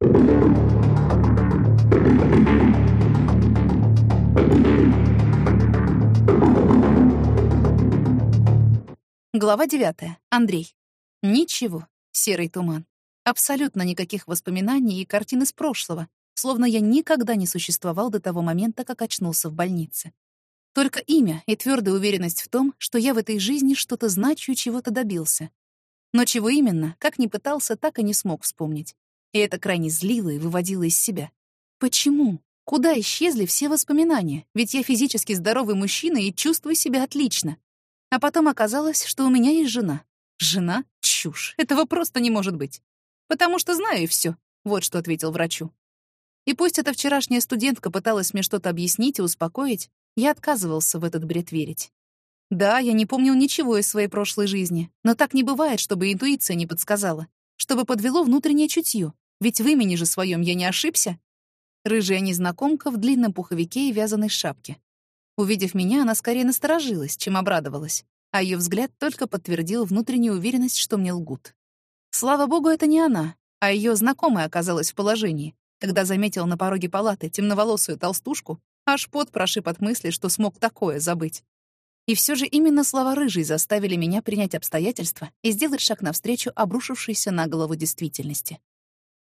Глава 9. Андрей. Ничего. Серый туман. Абсолютно никаких воспоминаний и картин из прошлого, словно я никогда не существовал до того момента, как очнулся в больнице. Только имя и твердая уверенность в том, что я в этой жизни что-то значу и чего-то добился. Но чего именно, как ни пытался, так и не смог вспомнить. И это крайне злило и выводило из себя. Почему? Куда исчезли все воспоминания? Ведь я физически здоровый мужчина и чувствую себя отлично. А потом оказалось, что у меня есть жена. Жена? Чушь. Этого просто не может быть. Потому что знаю и все. Вот что ответил врачу. И пусть эта вчерашняя студентка пыталась мне что-то объяснить и успокоить, я отказывался в этот бред верить. Да, я не помнил ничего из своей прошлой жизни, но так не бывает, чтобы интуиция не подсказала, чтобы подвело внутреннее чутье. Ведь в имени же своем я не ошибся. Рыжая незнакомка в длинном пуховике и вязаной шапке. Увидев меня, она скорее насторожилась, чем обрадовалась, а ее взгляд только подтвердил внутреннюю уверенность, что мне лгут. Слава богу, это не она, а ее знакомая оказалась в положении, когда заметила на пороге палаты темноволосую толстушку, аж пот прошиб от мысли, что смог такое забыть. И все же именно слова рыжей заставили меня принять обстоятельства и сделать шаг навстречу обрушившейся на голову действительности.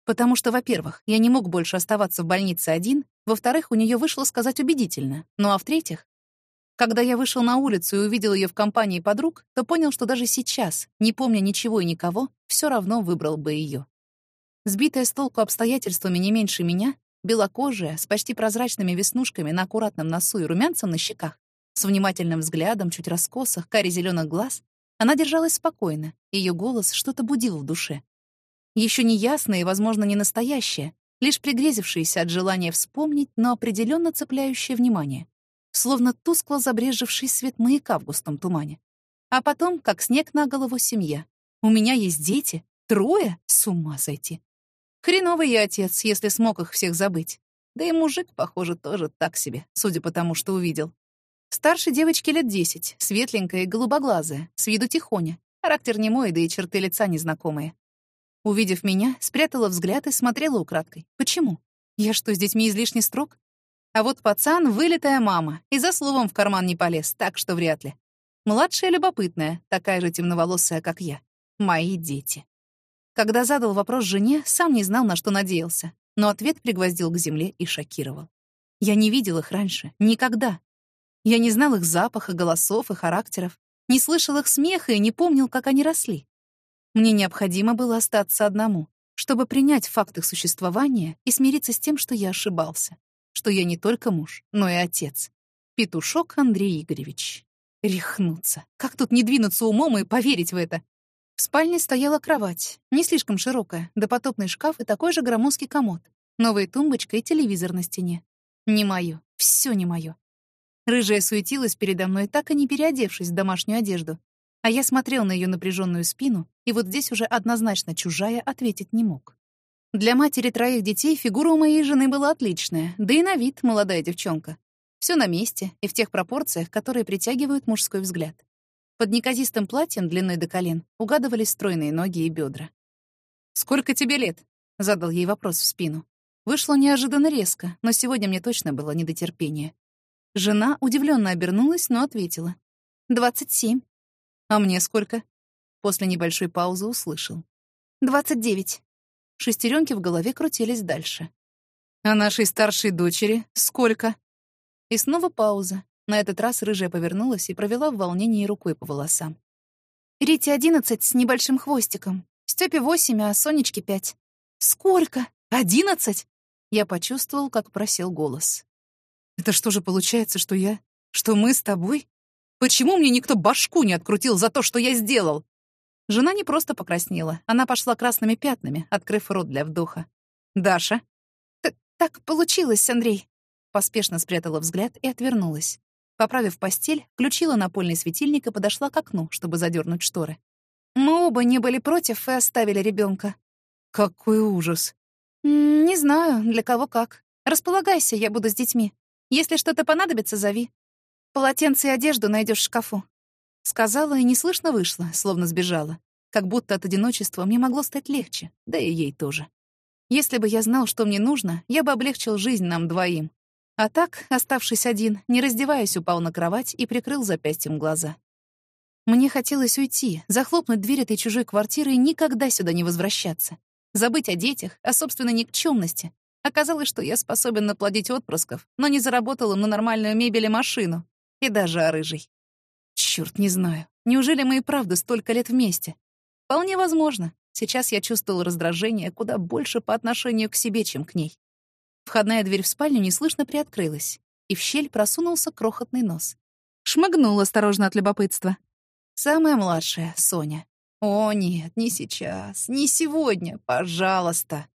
Потому что, во-первых, я не мог больше оставаться в больнице один, во-вторых, у нее вышло сказать убедительно, ну а в-третьих, когда я вышел на улицу и увидел ее в компании подруг, то понял, что даже сейчас, не помня ничего и никого, все равно выбрал бы ее. Сбитая с толку обстоятельствами не меньше меня, белокожая, с почти прозрачными веснушками на аккуратном носу и румянцем на щеках, с внимательным взглядом, чуть раскосых, каре зеленых глаз, она держалась спокойно, ее голос что-то будил в душе. Еще не ясное и, возможно, не настоящее, лишь пригрезившееся от желания вспомнить, но определенно цепляющее внимание словно тускло забрежевший свет маяка в густом тумане. А потом, как снег на голову, семья. У меня есть дети. Трое? С ума сойти. Хреновый я отец, если смог их всех забыть. Да и мужик, похоже, тоже так себе, судя по тому, что увидел. Старше девочки лет десять, светленькая и голубоглазая, с виду тихоня. Характер не мой, да и черты лица незнакомые. Увидев меня, спрятала взгляд и смотрела украдкой. Почему? Я что, с детьми излишне строг? А вот пацан — вылитая мама, и за словом в карман не полез, так что вряд ли. Младшая любопытная, такая же темноволосая, как я. Мои дети. Когда задал вопрос жене, сам не знал, на что надеялся, но ответ пригвоздил к земле и шокировал. Я не видел их раньше, никогда. Я не знал их запаха, голосов и характеров, не слышал их смеха и не помнил, как они росли. Мне необходимо было остаться одному, чтобы принять факт их существования и смириться с тем, что я ошибался что я не только муж, но и отец. Петушок Андрей Игоревич. Рехнуться. Как тут не двинуться умом и поверить в это? В спальне стояла кровать, не слишком широкая, допотопный шкаф и такой же громоздкий комод, новая тумбочка и телевизор на стене. Не моё, всё не моё. Рыжая суетилась передо мной, так и не переодевшись в домашнюю одежду. А я смотрел на её напряженную спину, и вот здесь уже однозначно чужая ответить не мог. Для матери троих детей фигура у моей жены была отличная, да и на вид молодая девчонка. Все на месте и в тех пропорциях, которые притягивают мужской взгляд. Под неказистым платьем длиной до колен угадывались стройные ноги и бедра. «Сколько тебе лет?» — задал ей вопрос в спину. Вышло неожиданно резко, но сегодня мне точно было не до терпения. Жена удивленно обернулась, но ответила. «Двадцать семь». «А мне сколько?» После небольшой паузы услышал. «Двадцать девять». Шестеренки в голове крутились дальше. «А нашей старшей дочери сколько?» И снова пауза. На этот раз рыжая повернулась и провела в волнении рукой по волосам. «Рите одиннадцать с небольшим хвостиком. Стёпе восемь, а Сонечке пять». «Сколько? Одиннадцать?» Я почувствовал, как просел голос. «Это что же получается, что я... Что мы с тобой? Почему мне никто башку не открутил за то, что я сделал?» Жена не просто покраснела, она пошла красными пятнами, открыв рот для вдоха. «Даша?» «Так получилось, Андрей». Поспешно спрятала взгляд и отвернулась. Поправив постель, включила напольный светильник и подошла к окну, чтобы задернуть шторы. Мы оба не были против и оставили ребенка. Какой ужас. Не знаю, для кого как. Располагайся, я буду с детьми. Если что-то понадобится, зови. Полотенце и одежду найдешь в шкафу. Сказала и неслышно вышла, словно сбежала. Как будто от одиночества мне могло стать легче, да и ей тоже. Если бы я знал, что мне нужно, я бы облегчил жизнь нам двоим. А так, оставшись один, не раздеваясь, упал на кровать и прикрыл запястьем глаза. Мне хотелось уйти, захлопнуть дверь этой чужой квартиры и никогда сюда не возвращаться. Забыть о детях, о собственной никчемности. Оказалось, что я способен наплодить отпрысков, но не заработал им на нормальную мебель и машину. И даже о рыжей. Чёрт, не знаю. Неужели мы и правда столько лет вместе? Вполне возможно. Сейчас я чувствовал раздражение куда больше по отношению к себе, чем к ней. Входная дверь в спальню неслышно приоткрылась, и в щель просунулся крохотный нос. Шмыгнул осторожно от любопытства. Самая младшая, Соня. «О, нет, не сейчас, не сегодня, пожалуйста».